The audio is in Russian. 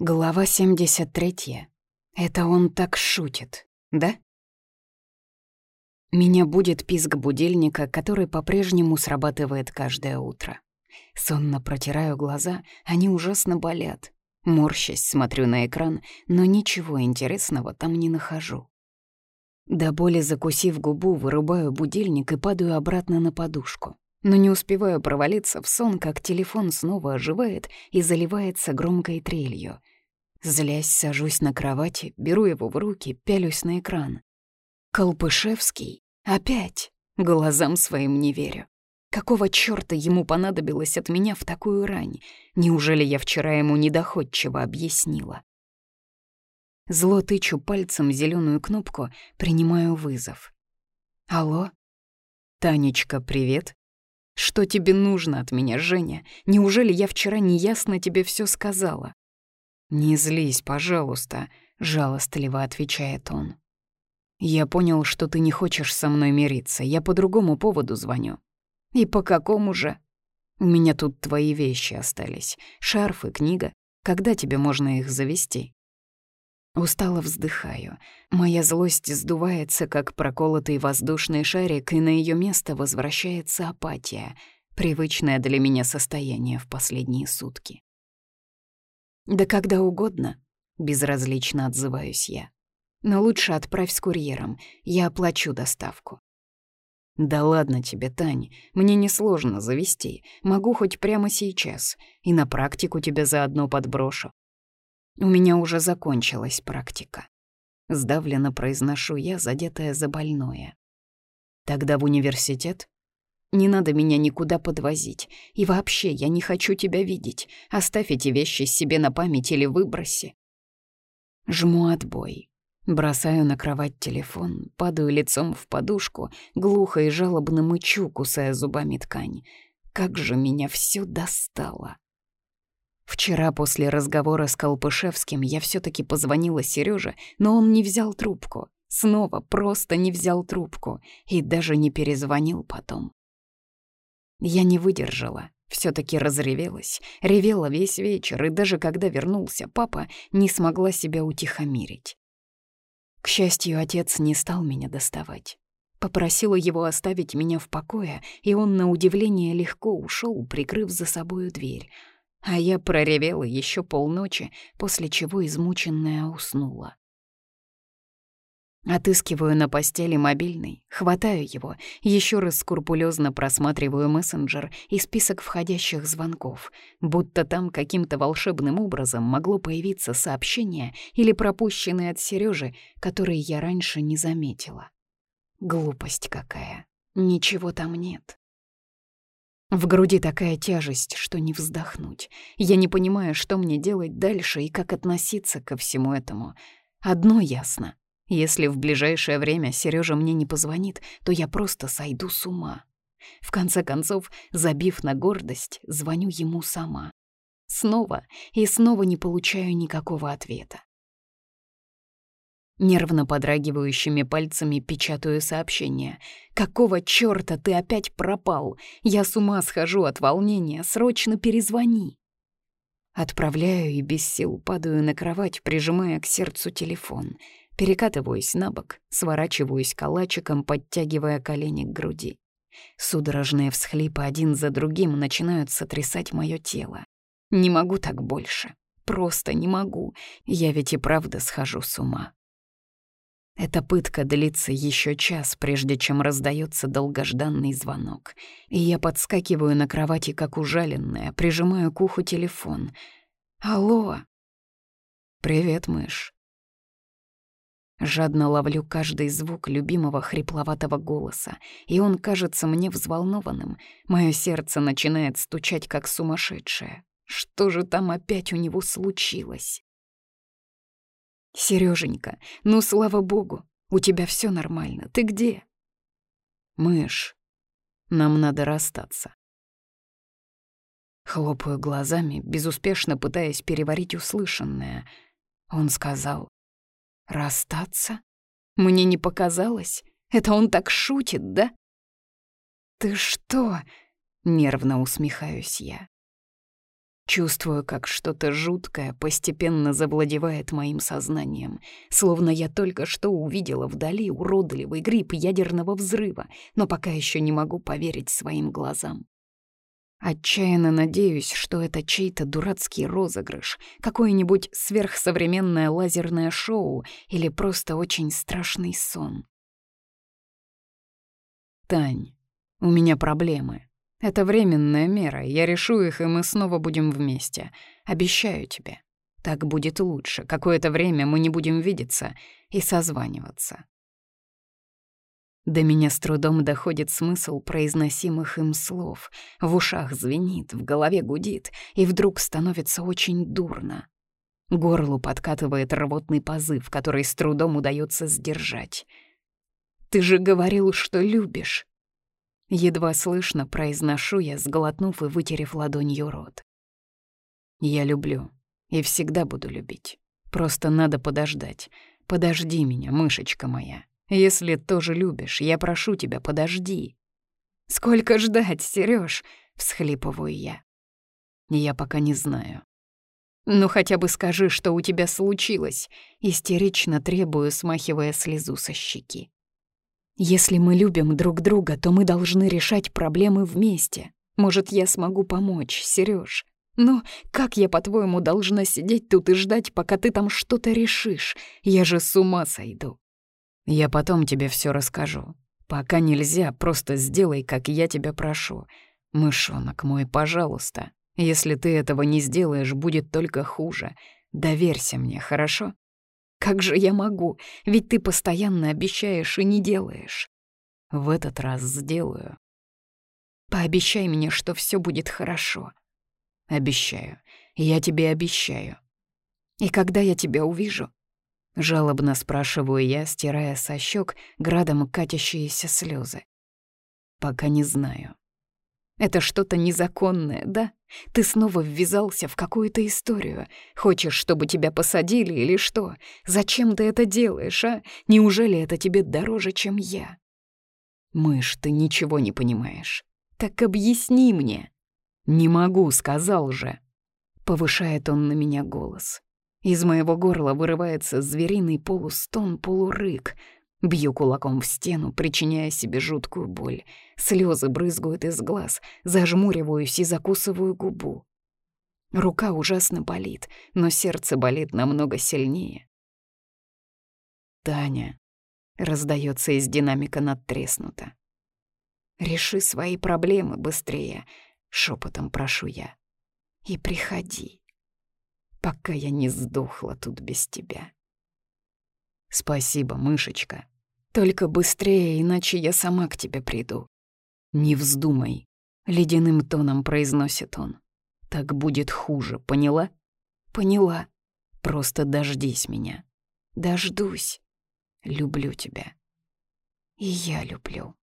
Глава 73. Это он так шутит, да? Меня будет писк будильника, который по-прежнему срабатывает каждое утро. Сонно протираю глаза, они ужасно болят. Морщась смотрю на экран, но ничего интересного там не нахожу. До боли закусив губу, вырубаю будильник и падаю обратно на подушку. Но не успеваю провалиться в сон, как телефон снова оживает и заливается громкой трелью. Злясь, сажусь на кровати, беру его в руки, пялюсь на экран. Колпышевский? Опять? Глазам своим не верю. Какого чёрта ему понадобилось от меня в такую рань? Неужели я вчера ему недоходчиво объяснила? Зло тычу пальцем зеленую кнопку, принимаю вызов. «Алло?» «Танечка, привет. Что тебе нужно от меня, Женя? Неужели я вчера неясно тебе все сказала?» «Не злись, пожалуйста», — жалостливо отвечает он. «Я понял, что ты не хочешь со мной мириться. Я по другому поводу звоню». «И по какому же?» «У меня тут твои вещи остались. Шарф и книга. Когда тебе можно их завести?» Устало вздыхаю. Моя злость сдувается, как проколотый воздушный шарик, и на ее место возвращается апатия, привычное для меня состояние в последние сутки. «Да когда угодно», — безразлично отзываюсь я. «Но лучше отправь с курьером, я оплачу доставку». «Да ладно тебе, Тань, мне несложно завести, могу хоть прямо сейчас, и на практику тебя заодно подброшу». «У меня уже закончилась практика». Сдавленно произношу я, задетая за больное. «Тогда в университет?» Не надо меня никуда подвозить. И вообще, я не хочу тебя видеть. Оставь эти вещи себе на память или выброси. Жму отбой. Бросаю на кровать телефон, падаю лицом в подушку, глухо и жалобно мычу, кусая зубами ткань. Как же меня все достало. Вчера после разговора с Колпышевским я все таки позвонила Сереже, но он не взял трубку. Снова просто не взял трубку и даже не перезвонил потом. Я не выдержала, все таки разревелась, ревела весь вечер, и даже когда вернулся папа, не смогла себя утихомирить. К счастью, отец не стал меня доставать. Попросила его оставить меня в покое, и он, на удивление, легко ушел, прикрыв за собою дверь. А я проревела еще полночи, после чего измученная уснула. Отыскиваю на постели мобильный, хватаю его, еще раз скрупулезно просматриваю мессенджер и список входящих звонков, будто там каким-то волшебным образом могло появиться сообщение или пропущенное от Сережи, которые я раньше не заметила. Глупость какая. Ничего там нет. В груди такая тяжесть, что не вздохнуть. Я не понимаю, что мне делать дальше и как относиться ко всему этому. Одно ясно. Если в ближайшее время Сережа мне не позвонит, то я просто сойду с ума. В конце концов, забив на гордость, звоню ему сама. Снова и снова не получаю никакого ответа. Нервно подрагивающими пальцами печатаю сообщение. «Какого чёрта ты опять пропал? Я с ума схожу от волнения, срочно перезвони!» Отправляю и без сил падаю на кровать, прижимая к сердцу телефон — Перекатываюсь на бок, сворачиваюсь калачиком, подтягивая колени к груди. Судорожные всхлипы один за другим начинают сотрясать мое тело. Не могу так больше. Просто не могу. Я ведь и правда схожу с ума. Эта пытка длится еще час, прежде чем раздается долгожданный звонок. И я подскакиваю на кровати, как ужаленная, прижимаю к уху телефон. «Алло!» «Привет, мышь. Жадно ловлю каждый звук любимого хрипловатого голоса, и он кажется мне взволнованным. Мое сердце начинает стучать, как сумасшедшее. Что же там опять у него случилось? Сереженька, ну слава богу, у тебя все нормально. Ты где? Мышь, нам надо расстаться. Хлопаю глазами, безуспешно пытаясь переварить услышанное. Он сказал, Расстаться? Мне не показалось. Это он так шутит, да? Ты что? Нервно усмехаюсь я. Чувствую, как что-то жуткое постепенно завладевает моим сознанием, словно я только что увидела вдали уродливый гриб ядерного взрыва, но пока еще не могу поверить своим глазам. Отчаянно надеюсь, что это чей-то дурацкий розыгрыш, какое-нибудь сверхсовременное лазерное шоу или просто очень страшный сон. Тань, у меня проблемы. Это временная мера, я решу их, и мы снова будем вместе. Обещаю тебе. Так будет лучше. Какое-то время мы не будем видеться и созваниваться. До меня с трудом доходит смысл произносимых им слов. В ушах звенит, в голове гудит, и вдруг становится очень дурно. Горлу подкатывает рвотный позыв, который с трудом удается сдержать. «Ты же говорил, что любишь!» Едва слышно произношу я, сглотнув и вытерев ладонью рот. «Я люблю и всегда буду любить. Просто надо подождать. Подожди меня, мышечка моя. Если тоже любишь, я прошу тебя, подожди. Сколько ждать, Серёж? всхлипываю я. Я пока не знаю. Ну хотя бы скажи, что у тебя случилось, истерично требую, смахивая слезу со щеки. Если мы любим друг друга, то мы должны решать проблемы вместе. Может, я смогу помочь, Серёж? Но как я, по-твоему, должна сидеть тут и ждать, пока ты там что-то решишь? Я же с ума сойду. Я потом тебе все расскажу. Пока нельзя, просто сделай, как я тебя прошу. Мышонок мой, пожалуйста. Если ты этого не сделаешь, будет только хуже. Доверься мне, хорошо? Как же я могу? Ведь ты постоянно обещаешь и не делаешь. В этот раз сделаю. Пообещай мне, что все будет хорошо. Обещаю. Я тебе обещаю. И когда я тебя увижу, Жалобно спрашиваю я, стирая со щек градом катящиеся слезы. Пока не знаю. Это что-то незаконное, да? Ты снова ввязался в какую-то историю. Хочешь, чтобы тебя посадили или что? Зачем ты это делаешь, а? Неужели это тебе дороже, чем я? Мышь, ты ничего не понимаешь. Так объясни мне. Не могу, сказал же. Повышает он на меня голос. Из моего горла вырывается звериный полустон, полурык. Бью кулаком в стену, причиняя себе жуткую боль. Слезы брызгают из глаз, зажмуриваюсь и закусываю губу. Рука ужасно болит, но сердце болит намного сильнее. «Таня», — раздается из динамика надтреснуто. «Реши свои проблемы быстрее», — шепотом прошу я. «И приходи» пока я не сдохла тут без тебя. Спасибо, мышечка. Только быстрее, иначе я сама к тебе приду. Не вздумай, ледяным тоном произносит он. Так будет хуже, поняла? Поняла. Просто дождись меня. Дождусь. Люблю тебя. И я люблю.